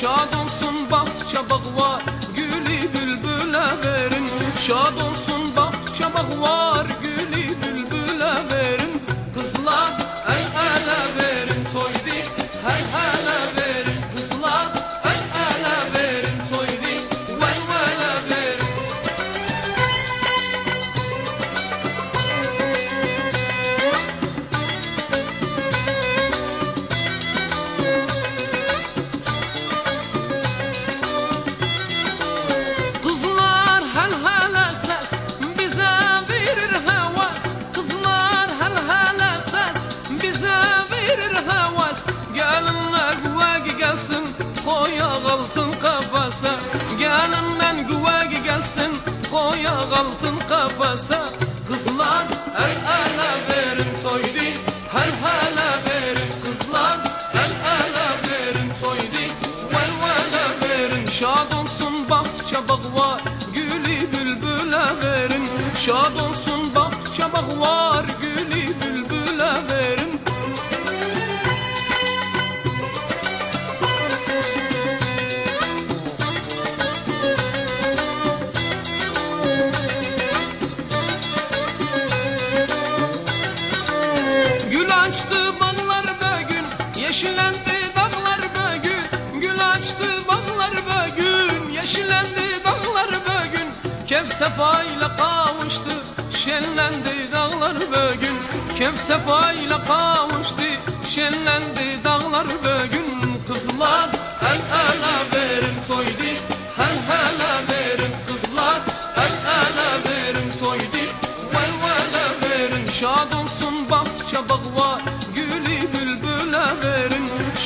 Şad olsun bahçe bağ gülü bülbüle verin. Şad olsun bahçe bağ gülü bülbüle kafasa Gelinmen güvegi gelsin koya altın kafasa. Kızlar el ele verin toydi Hel hele verin. Kızlar El ele verin toydi Vel vele verin. Şad olsun bahçe bağ var Gülü bülbüle verin. Şad olsun bahçe bağ Yeşillendi dağlar bugün Gül açtı bağlar bugün. Yeşillendi dağlar bugün Kef sefa ile kavuştu. Şenlendi dağlar bugün Kef sefa ile kavuştu. Şenlendi dağlar bugün. Kızlar el ele verin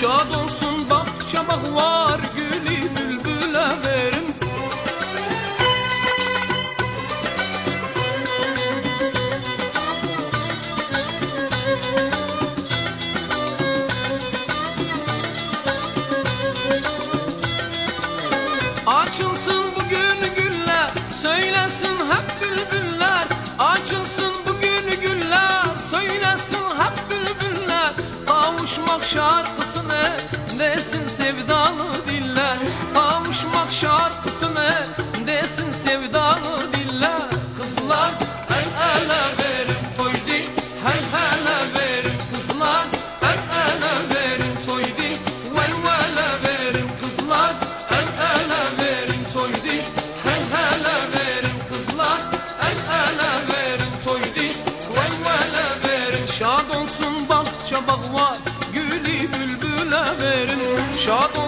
Şad olsun bahçe bağ Kavuşmak şarkısını Desin sevdalı diller. Kavuşmak şarkısını Desin sevdalı Só do